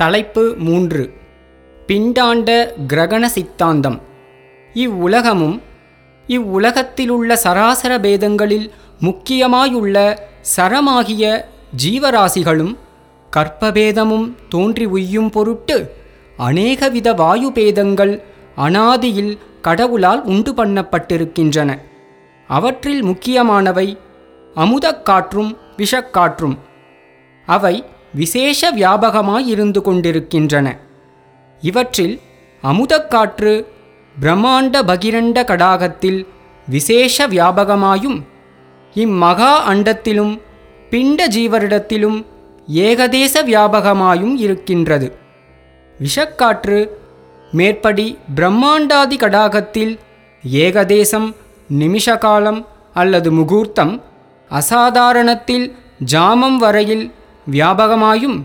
தலைப்பு மூன்று. பிண்டாண்ட கிரகண சித்தாந்தம். இவ்வுலகமும் இவ்வுலகத்திலுள்ள சராசர பேதங்களில் முக்கியமாயுள்ள சரமாகிய ஜீவராசிகளும் கற்பபேதமும் தோன்றி உய்யும் பொருட்டு அநேகவித வாயு பேதங்கள் அனாதியில் கடவுளால் உண்டு பண்ணப்பட்டிருக்கின்றன. அவற்றில் முக்கியமானவை அமுதக்காற்றும் விஷக்காற்றும். அவை விசேஷ வியாபகமாயிருந்து கொண்டிருக்கின்றன. இவற்றில் அமுதக்காற்று பிரம்மாண்ட பகிரண்ட கடாகத்தில் விசேஷ வியாபகமாயும் இம்மகா அண்டத்திலும் பிண்ட ஜீவரிடத்திலும் ஏகதேச வியாபகமாயும் இருக்கின்றது. விஷக்காற்று மேற்படி பிரம்மாண்டாதி கடாகத்தில் ஏகதேசம் நிமிஷகாலம் அல்லது முகூர்த்தம் அசாதாரணத்தில் ஜாமம் வரையில் வியாபகமாயும்.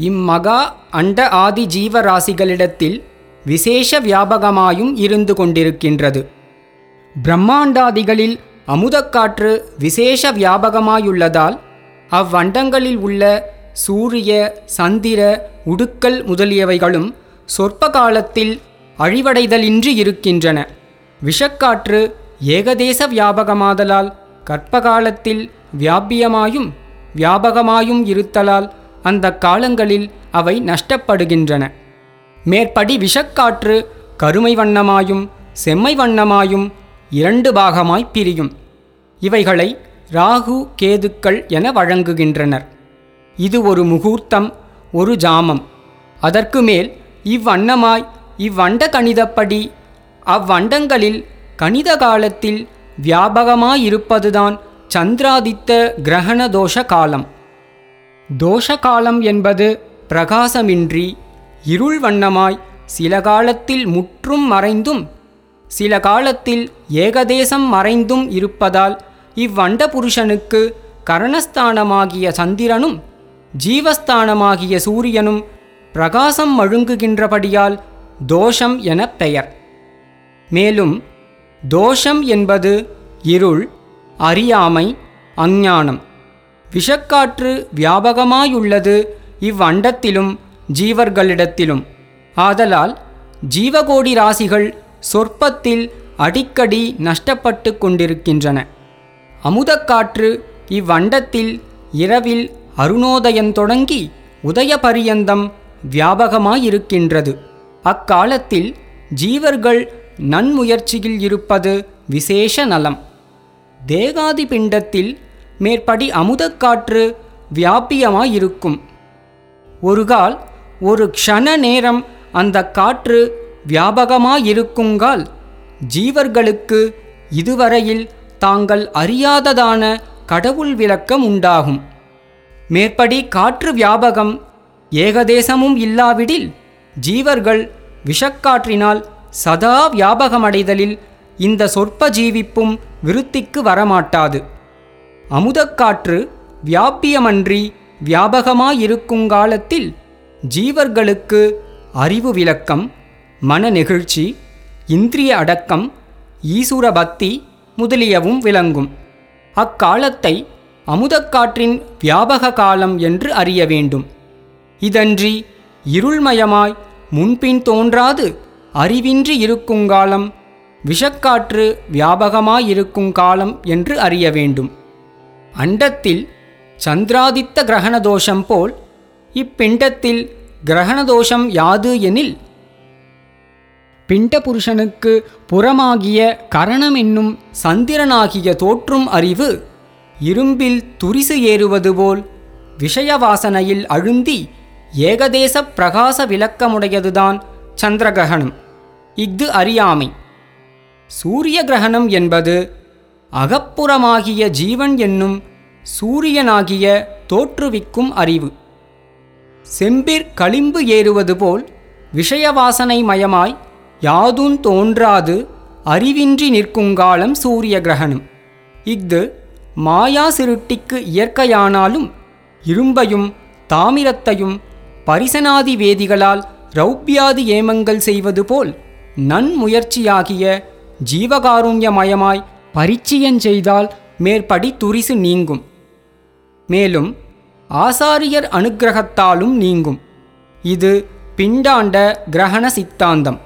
இம்மகா அண்ட ஆதி ஜீவராசிகளிடத்தில் விசேஷ வியாபகமாயும் இருந்து கொண்டிருக்கின்றது. பிரம்மாண்டாதிகளில் அமுதக்காற்று விசேஷ வியாபகமாயுள்ளதால் அவ்வண்டங்களில் உள்ள சூரிய சந்திர உடுக்கல் முதலியவைகளும் சொற்ப காலத்தில் அழிவடைதலின்றி இருக்கின்றன. விஷக்காற்று ஏகதேச வியாபகமாதலால் கற்பகாலத்தில் வியாபியமாயும் வியாபகமாயும் இருத்தலால் அந்த காலங்களில் அவை நஷ்டப்படுகின்றன. மேற்படி விஷக்காற்று கருமை வண்ணமாயும் செம்மை வண்ணமாயும் இரண்டு பாகமாய் பிரியும். இவைகளை ராகு கேதுக்கள் என வழங்குகின்றனர். இது ஒரு முகூர்த்தம் ஒரு ஜாமம். அதற்கு மேல் இவ்வண்ணமாய் இவ்வண்ட கணிதப்படி அவ்வண்டங்களில் கணித காலத்தில் வியாபகமாயிருப்பதுதான் சந்திராதித்த கிரகண தோஷ காலம் தோஷ காலம் என்பது பிரகாசமின்றி இருள் வண்ணமாய் சில காலத்தில் முற்றும் மறைந்தும் சில காலத்தில் ஏகதேசம் மறைந்தும் இருப்பதால் இவ்வண்ட புருஷனுக்கு கரணஸ்தானமாகிய சந்திரனும் ஜீவஸ்தானமாகிய சூரியனும் பிரகாசம் மழுங்குகின்றபடியால் தோஷம் எனப் பெயர். மேலும் தோஷம் என்பது இருள் அறியாமை அஞ்ஞானம். விஷக்காற்று வியாபகமாயுள்ளது இவ்வண்டத்திலும் ஜீவர்களிடத்திலும். ஆதலால் ஜீவகோடி ராசிகள் சொற்பத்தில் அடிக்கடி நஷ்டப்பட்டு கொண்டிருக்கின்றன. அமுதக்காற்று இவ்வண்டத்தில் இரவில் அருணோதயம் தொடங்கி உதயபரியந்தம் வியாபகமாயிருக்கின்றது. அக்காலத்தில் ஜீவர்கள் நன்முயற்சியில் இருப்பது விசேஷ நலம். தேகாதி பிண்டத்தில் மேற்படி அமுதக்காற்று வியாபியமாயிருக்கும். ஒருகால் ஒரு க்ஷண நேரம் அந்த காற்று வியாபகமாயிருக்குங்கால் ஜீவர்களுக்கு இதுவரையில் தாங்கள் அறியாததான கடவுள் விளக்கம் உண்டாகும். மேற்படி காற்று வியாபகம் ஏகதேசமும் இல்லாவிடில் ஜீவர்கள் விஷக்காற்றினால் சதா வியாபகமடைதலில் இந்த சொற்ப ஜீவிப்பும் விருத்திக்கு வரமாட்டாது. அமுதக்காற்று வியாபியமன்றி வியாபகமாயிருக்குங்காலத்தில் ஜீவர்களுக்கு அறிவு விளக்கம் மன நெகிழ்ச்சி இந்திரிய அடக்கம் ஈசுர பக்தி முதலியவும் விளங்கும். அக்காலத்தை அமுதக்காற்றின் வியாபக காலம் என்று அறிய வேண்டும். இதன்றி இருள்மயமாய் முன்பின் தோன்றாது அறிவின்றி இருக்குங்காலம் விஷக்காற்று வியாபகமாயிருக்கும் காலம் என்று அறிய வேண்டும். அண்டத்தில் சந்திராதித்த கிரகணதோஷம் போல் இப்பிண்டத்தில் கிரகணதோஷம் யாது எனில்? பிண்ட புருஷனுக்கு புறமாகிய கரணம் என்னும் சந்திரனாகிய தோற்றும் அறிவு இரும்பில் துரிசு ஏறுவது போல் விஷயவாசனையில் அழுந்தி ஏகதேச பிரகாச விளக்கமுடையதுதான் சந்திரகிரகணம். இஃது அறியாமை. சூரிய கிரகணம் என்பது அகப்புறமாகிய ஜீவன் என்னும் சூரியனாகிய தோற்றுவிக்கும் அறிவு. செம்பிற் களிம்பு ஏறுவது போல் விஷயவாசனை மயமாய் யாதும் தோன்றாது அறிவின்றி நிற்குங்காலம் சூரிய கிரகணம் இஃது மாயா சிருட்டிக்கு இயற்கையானாலும் இரும்பையும் தாமிரத்தையும் பரிசனாதி வேதிகளால் ரௌப்பியாதி ஏமங்கள் செய்வது போல் நன்முயற்சியாகிய ஜீவகாருண்யமயமாய் பரிச்சயஞ்செய்தால் மேற்படி துரிசு நீங்கும். மேலும் ஆசாரியர் அனுக்கிரகத்தாலும் நீங்கும். இது பிண்டாண்ட கிரகண சித்தாந்தம்.